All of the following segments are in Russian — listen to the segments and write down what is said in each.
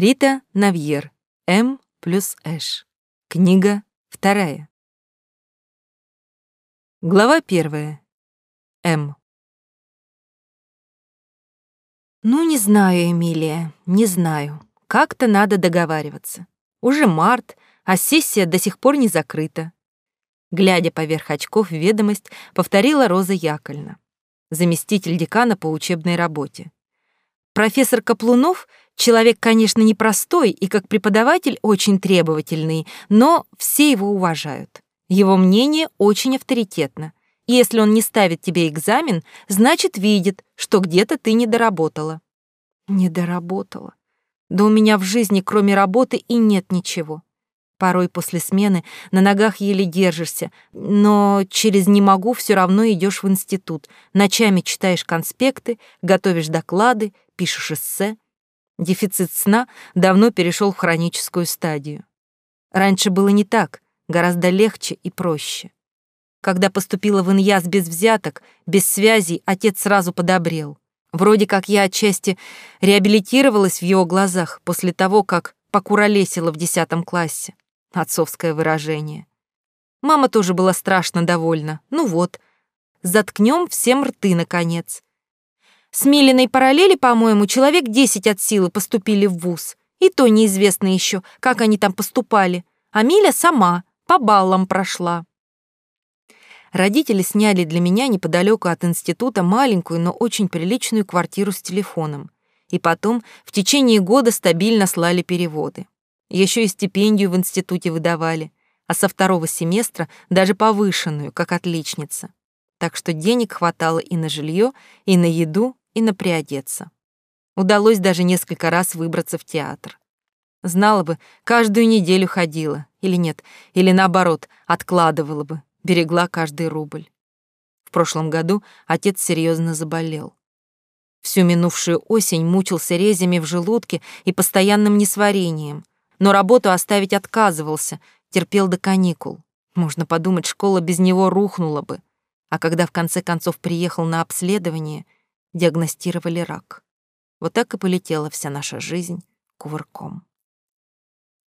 Рита Навьер. М плюс Эш. Книга вторая. Глава первая. М. Ну, не знаю, Эмилия, не знаю. Как-то надо договариваться. Уже март, а сессия до сих пор не закрыта. Глядя поверх очков ведомость, повторила Роза Яковлевна, заместитель декана по учебной работе. Профессор Каплунов — человек, конечно, непростой и как преподаватель очень требовательный, но все его уважают. Его мнение очень авторитетно. И если он не ставит тебе экзамен, значит, видит, что где-то ты не доработала. Не доработала. Да у меня в жизни, кроме работы, и нет ничего. Порой после смены на ногах еле держишься, но через «не могу» все равно идешь в институт, ночами читаешь конспекты, готовишь доклады, пишешь эссе. Дефицит сна давно перешел в хроническую стадию. Раньше было не так, гораздо легче и проще. Когда поступила в Иньяс без взяток, без связей, отец сразу подобрел. Вроде как я отчасти реабилитировалась в его глазах после того, как покуролесила в десятом классе. Отцовское выражение. Мама тоже была страшно довольна. Ну вот, заткнем всем рты, наконец. С Милиной параллели, по-моему, человек десять от силы поступили в вуз. И то неизвестно еще, как они там поступали. А Миля сама по баллам прошла. Родители сняли для меня неподалеку от института маленькую, но очень приличную квартиру с телефоном. И потом в течение года стабильно слали переводы. Еще и стипендию в институте выдавали, а со второго семестра даже повышенную, как отличница. Так что денег хватало и на жилье, и на еду, и на приодеться. Удалось даже несколько раз выбраться в театр. Знала бы, каждую неделю ходила, или нет, или наоборот, откладывала бы, берегла каждый рубль. В прошлом году отец серьезно заболел. Всю минувшую осень мучился резями в желудке и постоянным несварением, но работу оставить отказывался, терпел до каникул. Можно подумать, школа без него рухнула бы. А когда в конце концов приехал на обследование — диагностировали рак. Вот так и полетела вся наша жизнь кувырком.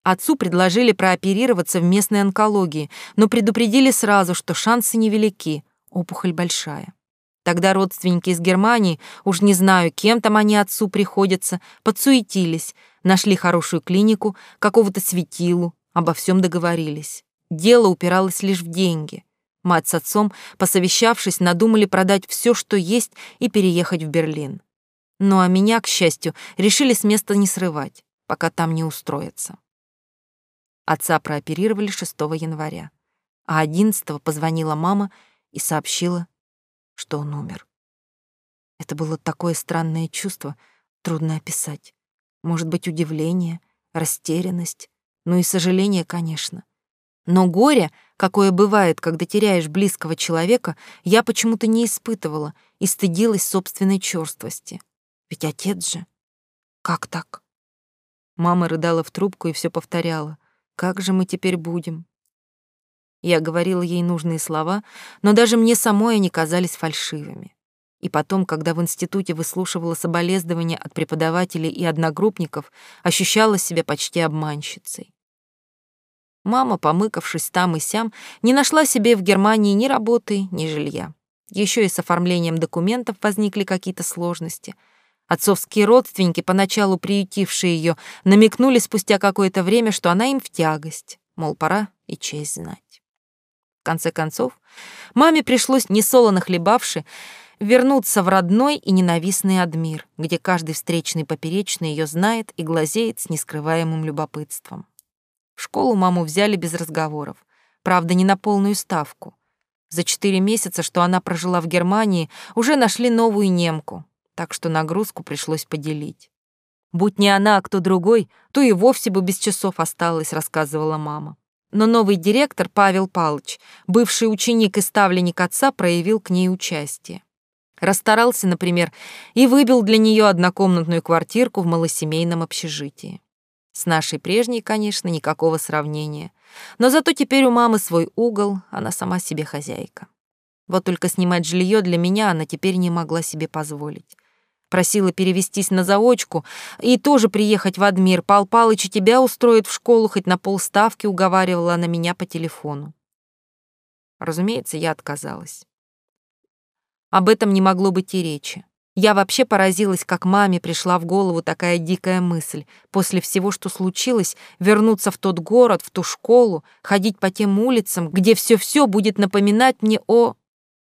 Отцу предложили прооперироваться в местной онкологии, но предупредили сразу, что шансы невелики, опухоль большая. Тогда родственники из Германии, уж не знаю, кем там они отцу приходятся, подсуетились, нашли хорошую клинику, какого-то светилу, обо всем договорились. Дело упиралось лишь в деньги. Мать с отцом, посовещавшись, надумали продать все, что есть, и переехать в Берлин. Ну а меня, к счастью, решили с места не срывать, пока там не устроятся. Отца прооперировали 6 января, а 11 позвонила мама и сообщила, что он умер. Это было такое странное чувство, трудно описать. Может быть, удивление, растерянность, ну и сожаление, конечно. Но горе, какое бывает, когда теряешь близкого человека, я почему-то не испытывала и стыдилась собственной черствости. Ведь отец же. Как так? Мама рыдала в трубку и все повторяла. «Как же мы теперь будем?» Я говорила ей нужные слова, но даже мне самой они казались фальшивыми. И потом, когда в институте выслушивала соболезнования от преподавателей и одногруппников, ощущала себя почти обманщицей. Мама, помыкавшись там и сям, не нашла себе в Германии ни работы, ни жилья. Еще и с оформлением документов возникли какие-то сложности. Отцовские родственники, поначалу приютившие ее, намекнули спустя какое-то время, что она им в тягость, мол, пора и честь знать. В конце концов, маме пришлось, несолоно хлебавши, вернуться в родной и ненавистный Адмир, где каждый встречный поперечный ее знает и глазеет с нескрываемым любопытством. Школу маму взяли без разговоров. Правда, не на полную ставку. За четыре месяца, что она прожила в Германии, уже нашли новую немку, так что нагрузку пришлось поделить. Будь не она, а кто другой, то и вовсе бы без часов осталась, рассказывала мама. Но новый директор Павел Палыч, бывший ученик и ставленник отца, проявил к ней участие. Расстарался, например, и выбил для нее однокомнатную квартирку в малосемейном общежитии. С нашей прежней, конечно, никакого сравнения. Но зато теперь у мамы свой угол, она сама себе хозяйка. Вот только снимать жилье для меня она теперь не могла себе позволить. Просила перевестись на заочку и тоже приехать в Адмир. Пал Палыч тебя устроит в школу, хоть на полставки уговаривала она меня по телефону. Разумеется, я отказалась. Об этом не могло быть и речи. Я вообще поразилась, как маме пришла в голову такая дикая мысль. После всего, что случилось, вернуться в тот город, в ту школу, ходить по тем улицам, где все-все будет напоминать мне о...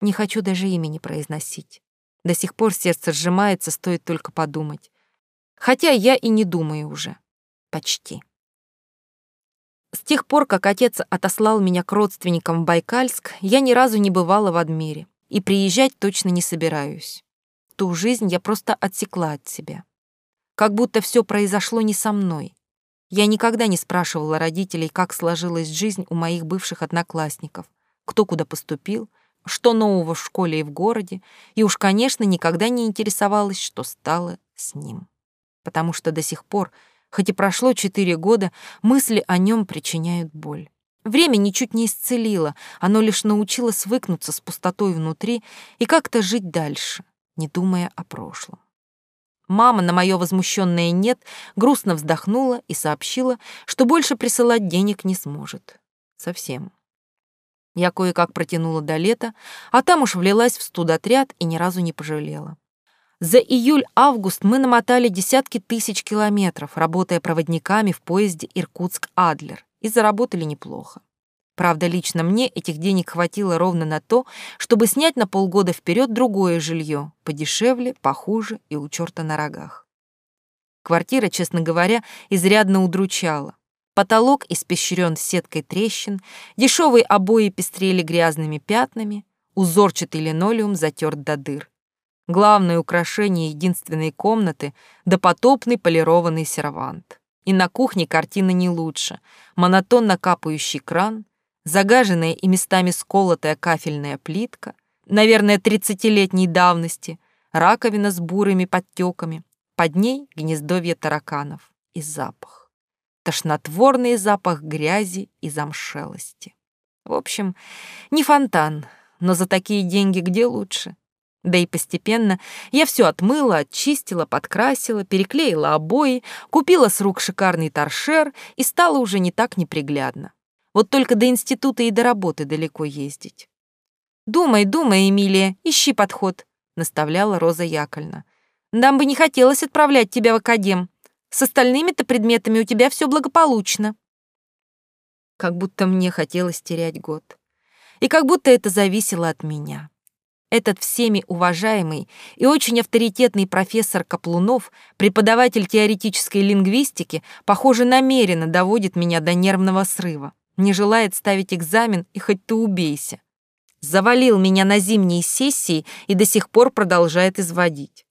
Не хочу даже имени произносить. До сих пор сердце сжимается, стоит только подумать. Хотя я и не думаю уже. Почти. С тех пор, как отец отослал меня к родственникам в Байкальск, я ни разу не бывала в Адмире и приезжать точно не собираюсь ту жизнь я просто отсекла от себя. Как будто все произошло не со мной. Я никогда не спрашивала родителей, как сложилась жизнь у моих бывших одноклассников, кто куда поступил, что нового в школе и в городе, и уж, конечно, никогда не интересовалась, что стало с ним. Потому что до сих пор, хоть и прошло четыре года, мысли о нем причиняют боль. Время ничуть не исцелило, оно лишь научило свыкнуться с пустотой внутри и как-то жить дальше, не думая о прошлом. Мама на мое возмущенное «нет» грустно вздохнула и сообщила, что больше присылать денег не сможет. Совсем. Я кое-как протянула до лета, а там уж влилась в студотряд и ни разу не пожалела. За июль-август мы намотали десятки тысяч километров, работая проводниками в поезде Иркутск-Адлер, и заработали неплохо. Правда, лично мне этих денег хватило ровно на то, чтобы снять на полгода вперед другое жилье, подешевле, похуже и у черта на рогах. Квартира, честно говоря, изрядно удручала. Потолок испещрен сеткой трещин, дешевые обои пестрели грязными пятнами, узорчатый линолеум затерт до дыр. Главное украшение единственной комнаты — допотопный полированный сервант. И на кухне картина не лучше. Монотонно капающий кран, загаженная и местами сколотая кафельная плитка, наверное, тридцатилетней давности, раковина с бурыми подтеками, под ней гнездовье тараканов и запах. Тошнотворный запах грязи и замшелости. В общем, не фонтан, но за такие деньги где лучше? Да и постепенно я все отмыла, очистила, подкрасила, переклеила обои, купила с рук шикарный торшер и стало уже не так неприглядно. Вот только до института и до работы далеко ездить. «Думай, думай, Эмилия, ищи подход», — наставляла Роза Яковлевна. «Нам бы не хотелось отправлять тебя в академ. С остальными-то предметами у тебя все благополучно». Как будто мне хотелось терять год. И как будто это зависело от меня. Этот всеми уважаемый и очень авторитетный профессор Каплунов, преподаватель теоретической лингвистики, похоже, намеренно доводит меня до нервного срыва не желает ставить экзамен и хоть ты убейся. Завалил меня на зимние сессии и до сих пор продолжает изводить.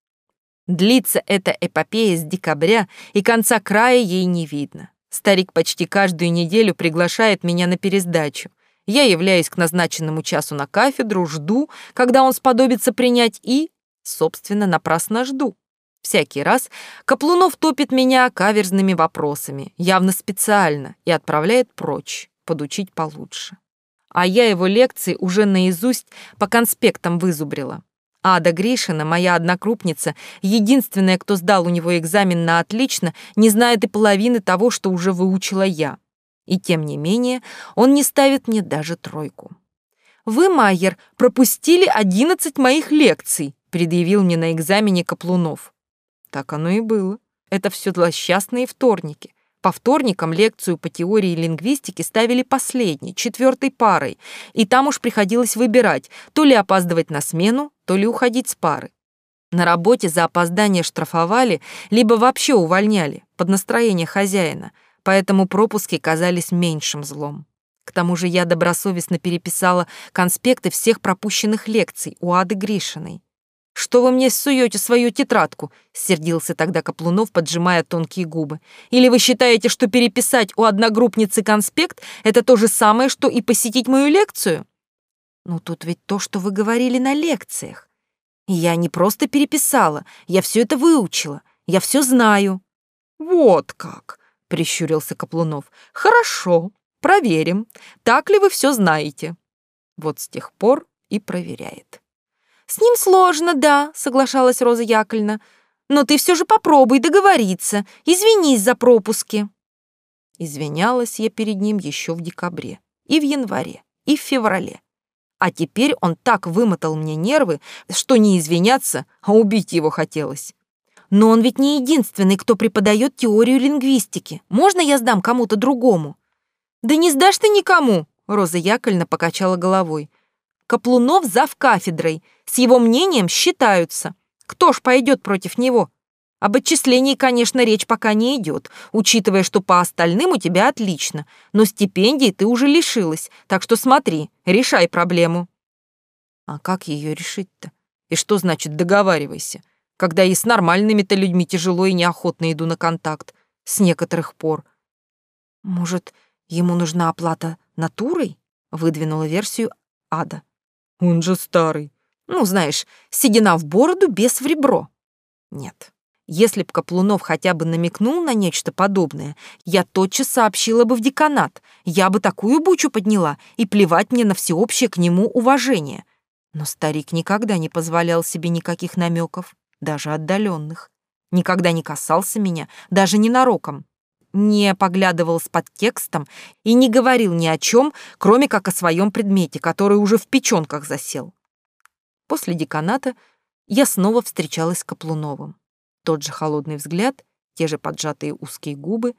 Длится эта эпопея с декабря, и конца края ей не видно. Старик почти каждую неделю приглашает меня на пересдачу. Я являюсь к назначенному часу на кафедру, жду, когда он сподобится принять, и, собственно, напрасно жду. Всякий раз Каплунов топит меня каверзными вопросами, явно специально, и отправляет прочь подучить получше. А я его лекции уже наизусть по конспектам вызубрила. Ада Гришина, моя однокрупница, единственная, кто сдал у него экзамен на отлично, не знает и половины того, что уже выучила я. И тем не менее, он не ставит мне даже тройку. «Вы, Майер, пропустили одиннадцать моих лекций», предъявил мне на экзамене Каплунов. Так оно и было. Это все злосчастные вторники. По вторникам лекцию по теории лингвистики ставили последней, четвертой парой, и там уж приходилось выбирать, то ли опаздывать на смену, то ли уходить с пары. На работе за опоздание штрафовали, либо вообще увольняли, под настроение хозяина, поэтому пропуски казались меньшим злом. К тому же я добросовестно переписала конспекты всех пропущенных лекций у Ады Гришиной. «Что вы мне суете свою тетрадку?» — сердился тогда Каплунов, поджимая тонкие губы. «Или вы считаете, что переписать у одногруппницы конспект — это то же самое, что и посетить мою лекцию?» «Ну, тут ведь то, что вы говорили на лекциях. Я не просто переписала, я все это выучила, я все знаю». «Вот как!» — прищурился Каплунов. «Хорошо, проверим, так ли вы все знаете». Вот с тех пор и проверяет. «С ним сложно, да», — соглашалась Роза Яковлевна. Но ты все же попробуй договориться. Извинись за пропуски. Извинялась я перед ним еще в декабре, и в январе, и в феврале. А теперь он так вымотал мне нервы, что не извиняться, а убить его хотелось. Но он ведь не единственный, кто преподает теорию лингвистики. Можно я сдам кому-то другому? Да не сдашь ты никому, Роза Яковлевна покачала головой. Каплунов зав кафедрой, с его мнением считаются. Кто ж пойдет против него? Об отчислении, конечно, речь пока не идет, учитывая, что по остальным у тебя отлично, но стипендии ты уже лишилась, так что смотри, решай проблему. А как ее решить-то? И что значит договаривайся? когда и с нормальными-то людьми тяжело и неохотно иду на контакт, с некоторых пор. Может, ему нужна оплата натурой? Выдвинула версию Ада. Он же старый. Ну, знаешь, седина в бороду, без в ребро. Нет. Если б Каплунов хотя бы намекнул на нечто подобное, я тотчас сообщила бы в деканат. Я бы такую бучу подняла, и плевать мне на всеобщее к нему уважение. Но старик никогда не позволял себе никаких намеков даже отдаленных. Никогда не касался меня, даже ненароком. Не поглядывал с подтекстом и не говорил ни о чем, кроме как о своем предмете, который уже в печенках засел. После деканата я снова встречалась с Каплуновым. Тот же холодный взгляд, те же поджатые узкие губы,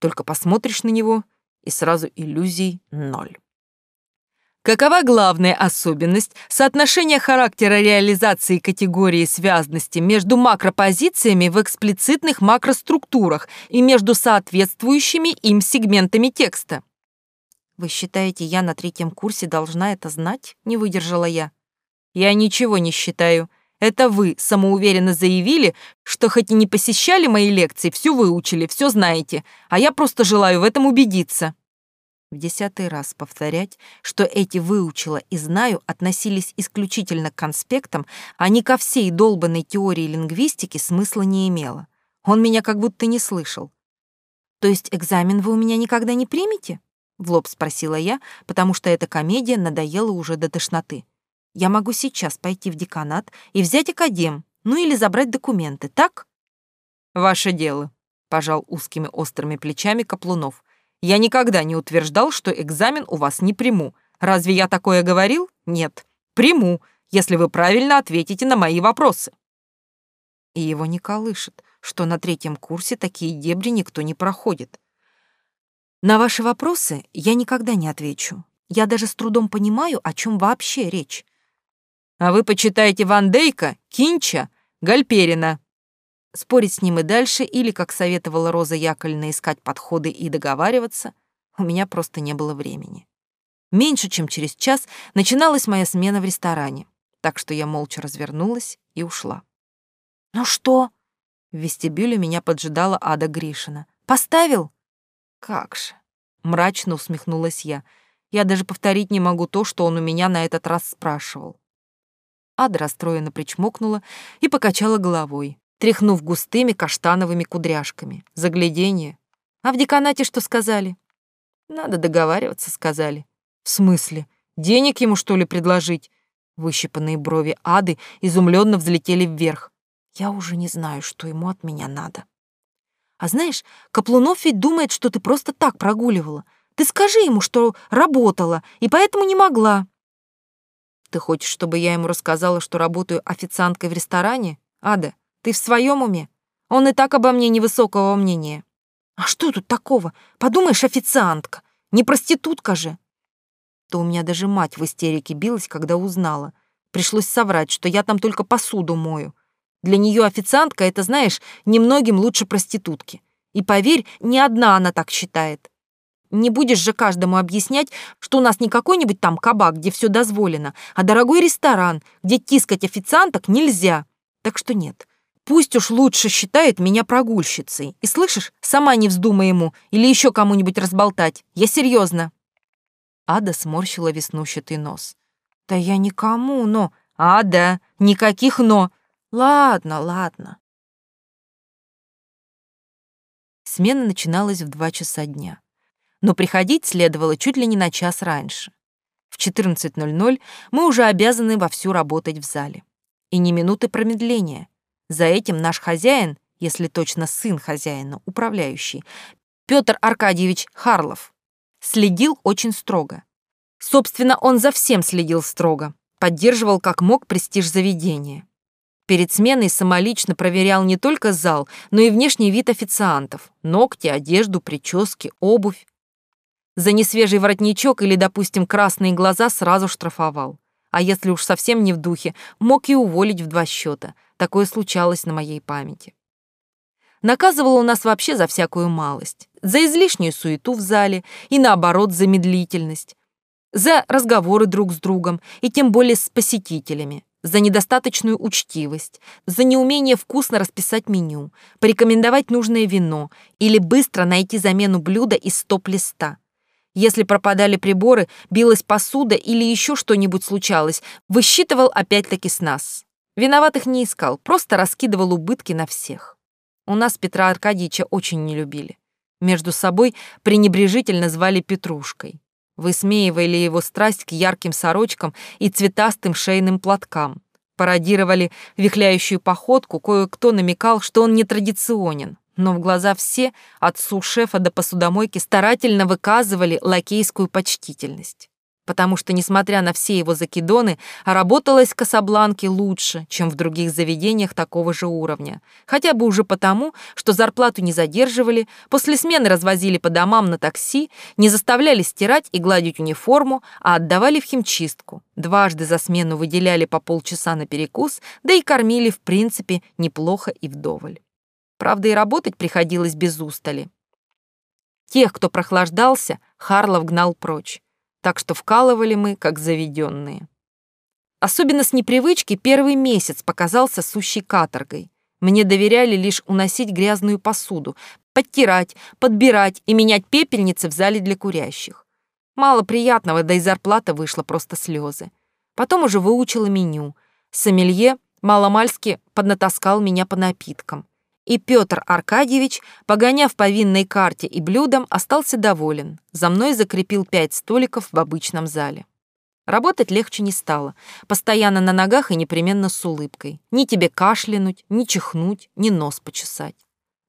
только посмотришь на него, и сразу иллюзий ноль. Какова главная особенность соотношения характера реализации категории связности между макропозициями в эксплицитных макроструктурах и между соответствующими им сегментами текста? Вы считаете, я на третьем курсе должна это знать? Не выдержала я. Я ничего не считаю. Это вы самоуверенно заявили, что хоть и не посещали мои лекции, все выучили, все знаете, а я просто желаю в этом убедиться в десятый раз повторять, что эти «выучила» и «знаю» относились исключительно к конспектам, а не ко всей долбанной теории лингвистики смысла не имело. Он меня как будто не слышал. «То есть экзамен вы у меня никогда не примете?» — в лоб спросила я, потому что эта комедия надоела уже до тошноты. «Я могу сейчас пойти в деканат и взять академ, ну или забрать документы, так?» «Ваше дело», — пожал узкими острыми плечами Каплунов. Я никогда не утверждал, что экзамен у вас не приму. Разве я такое говорил? Нет. Приму, если вы правильно ответите на мои вопросы. И его не колышет, что на третьем курсе такие дебри никто не проходит. На ваши вопросы я никогда не отвечу. Я даже с трудом понимаю, о чем вообще речь. А вы почитаете Ван Дейка, Кинча, Гальперина, Спорить с ним и дальше, или, как советовала Роза Яковлевна, искать подходы и договариваться, у меня просто не было времени. Меньше чем через час начиналась моя смена в ресторане, так что я молча развернулась и ушла. «Ну что?» В вестибюле меня поджидала Ада Гришина. «Поставил?» «Как же!» Мрачно усмехнулась я. Я даже повторить не могу то, что он у меня на этот раз спрашивал. Ада расстроенно причмокнула и покачала головой тряхнув густыми каштановыми кудряшками. Загляденье. А в деканате что сказали? Надо договариваться, сказали. В смысле? Денег ему, что ли, предложить? Выщипанные брови ады изумленно взлетели вверх. Я уже не знаю, что ему от меня надо. А знаешь, Каплунов ведь думает, что ты просто так прогуливала. Ты скажи ему, что работала, и поэтому не могла. Ты хочешь, чтобы я ему рассказала, что работаю официанткой в ресторане? Ада, ты в своем уме? Он и так обо мне невысокого мнения. А что тут такого? Подумаешь, официантка. Не проститутка же. То у меня даже мать в истерике билась, когда узнала. Пришлось соврать, что я там только посуду мою. Для нее официантка — это, знаешь, немногим лучше проститутки. И поверь, ни одна она так считает. Не будешь же каждому объяснять, что у нас не какой-нибудь там кабак, где все дозволено, а дорогой ресторан, где тискать официанток нельзя. Так что нет, Пусть уж лучше считает меня прогульщицей. И слышишь, сама не вздумай ему или еще кому-нибудь разболтать. Я серьезно. Ада сморщила веснущатый нос. Да я никому, но... Ада, никаких но. Ладно, ладно. Смена начиналась в два часа дня. Но приходить следовало чуть ли не на час раньше. В 14.00 мы уже обязаны вовсю работать в зале. И ни минуты промедления — За этим наш хозяин, если точно сын хозяина, управляющий, Петр Аркадьевич Харлов, следил очень строго. Собственно, он за всем следил строго, поддерживал как мог престиж заведения. Перед сменой самолично проверял не только зал, но и внешний вид официантов, ногти, одежду, прически, обувь. За несвежий воротничок или, допустим, красные глаза сразу штрафовал. А если уж совсем не в духе, мог и уволить в два счета. Такое случалось на моей памяти. Наказывал у нас вообще за всякую малость. За излишнюю суету в зале и, наоборот, за медлительность. За разговоры друг с другом и тем более с посетителями за недостаточную учтивость, за неумение вкусно расписать меню, порекомендовать нужное вино или быстро найти замену блюда из стоп-листа. Если пропадали приборы, билась посуда или еще что-нибудь случалось, высчитывал опять-таки с нас. Виноватых не искал, просто раскидывал убытки на всех. У нас Петра Аркадьевича очень не любили. Между собой пренебрежительно звали Петрушкой высмеивали его страсть к ярким сорочкам и цветастым шейным платкам, пародировали вихляющую походку, кое-кто намекал, что он нетрадиционен, но в глаза все, от су-шефа до посудомойки, старательно выказывали лакейскую почтительность потому что, несмотря на все его закидоны, работалось в Касабланке лучше, чем в других заведениях такого же уровня. Хотя бы уже потому, что зарплату не задерживали, после смены развозили по домам на такси, не заставляли стирать и гладить униформу, а отдавали в химчистку. Дважды за смену выделяли по полчаса на перекус, да и кормили, в принципе, неплохо и вдоволь. Правда, и работать приходилось без устали. Тех, кто прохлаждался, Харлов гнал прочь так что вкалывали мы, как заведенные. Особенно с непривычки первый месяц показался сущей каторгой. Мне доверяли лишь уносить грязную посуду, подтирать, подбирать и менять пепельницы в зале для курящих. Мало приятного, да и зарплата вышла просто слезы. Потом уже выучила меню. Сомелье маломальски поднатаскал меня по напиткам и Петр Аркадьевич, погоняв по винной карте и блюдам, остался доволен. За мной закрепил пять столиков в обычном зале. Работать легче не стало. Постоянно на ногах и непременно с улыбкой. Ни тебе кашлянуть, ни чихнуть, ни нос почесать.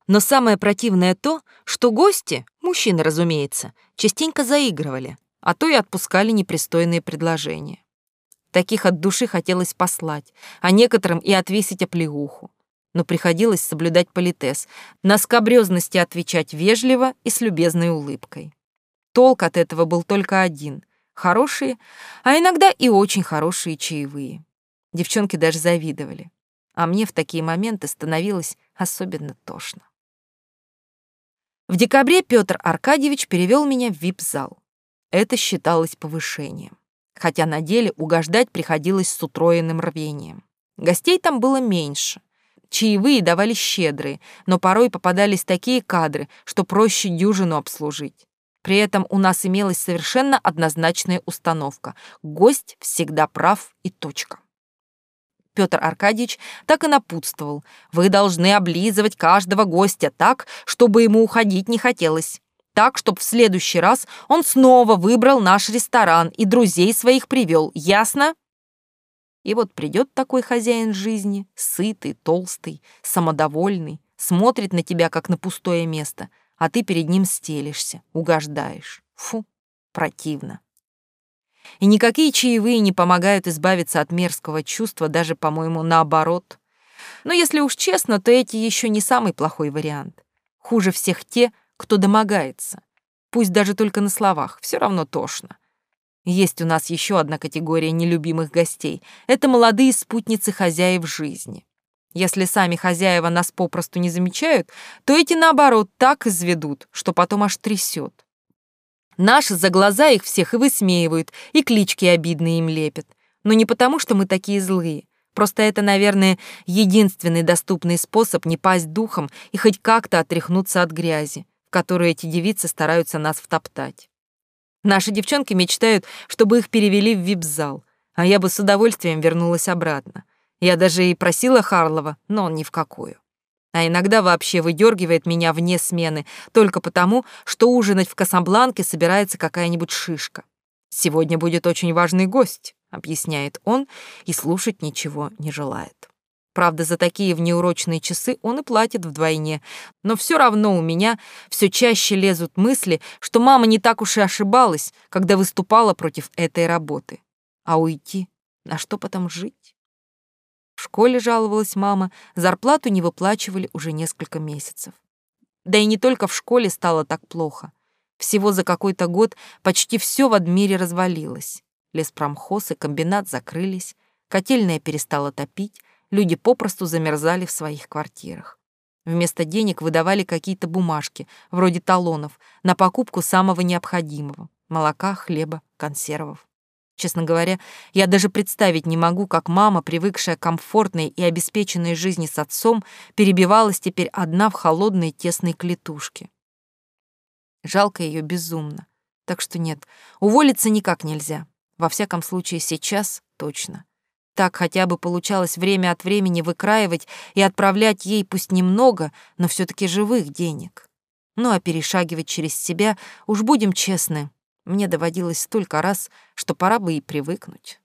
Но самое противное то, что гости, мужчины, разумеется, частенько заигрывали, а то и отпускали непристойные предложения. Таких от души хотелось послать, а некоторым и отвесить оплеуху но приходилось соблюдать политез, на скобрёзности отвечать вежливо и с любезной улыбкой. Толк от этого был только один — хорошие, а иногда и очень хорошие чаевые. Девчонки даже завидовали, а мне в такие моменты становилось особенно тошно. В декабре Петр Аркадьевич перевел меня в вип-зал. Это считалось повышением, хотя на деле угождать приходилось с утроенным рвением. Гостей там было меньше, Чаевые давали щедрые, но порой попадались такие кадры, что проще дюжину обслужить. При этом у нас имелась совершенно однозначная установка. Гость всегда прав и точка. Петр Аркадьевич так и напутствовал. Вы должны облизывать каждого гостя так, чтобы ему уходить не хотелось. Так, чтобы в следующий раз он снова выбрал наш ресторан и друзей своих привел. Ясно? И вот придет такой хозяин жизни, сытый, толстый, самодовольный, смотрит на тебя, как на пустое место, а ты перед ним стелишься, угождаешь. Фу, противно. И никакие чаевые не помогают избавиться от мерзкого чувства, даже, по-моему, наоборот. Но если уж честно, то эти еще не самый плохой вариант. Хуже всех те, кто домогается. Пусть даже только на словах, все равно тошно. Есть у нас еще одна категория нелюбимых гостей. Это молодые спутницы хозяев жизни. Если сами хозяева нас попросту не замечают, то эти, наоборот, так изведут, что потом аж трясет. Наши за глаза их всех и высмеивают, и клички обидные им лепят. Но не потому, что мы такие злые. Просто это, наверное, единственный доступный способ не пасть духом и хоть как-то отряхнуться от грязи, в которую эти девицы стараются нас втоптать. Наши девчонки мечтают, чтобы их перевели в вип-зал, а я бы с удовольствием вернулась обратно. Я даже и просила Харлова, но он ни в какую. А иногда вообще выдергивает меня вне смены, только потому, что ужинать в Касабланке собирается какая-нибудь шишка. «Сегодня будет очень важный гость», — объясняет он, и слушать ничего не желает. Правда, за такие внеурочные часы он и платит вдвойне. Но все равно у меня все чаще лезут мысли, что мама не так уж и ошибалась, когда выступала против этой работы. А уйти? На что потом жить? В школе жаловалась мама, зарплату не выплачивали уже несколько месяцев. Да и не только в школе стало так плохо. Всего за какой-то год почти все в Адмире развалилось. Леспромхоз и комбинат закрылись, котельная перестала топить, люди попросту замерзали в своих квартирах. Вместо денег выдавали какие-то бумажки, вроде талонов, на покупку самого необходимого — молока, хлеба, консервов. Честно говоря, я даже представить не могу, как мама, привыкшая к комфортной и обеспеченной жизни с отцом, перебивалась теперь одна в холодной тесной клетушке. Жалко ее безумно. Так что нет, уволиться никак нельзя. Во всяком случае, сейчас точно. Так хотя бы получалось время от времени выкраивать и отправлять ей пусть немного, но все таки живых денег. Ну а перешагивать через себя, уж будем честны, мне доводилось столько раз, что пора бы и привыкнуть.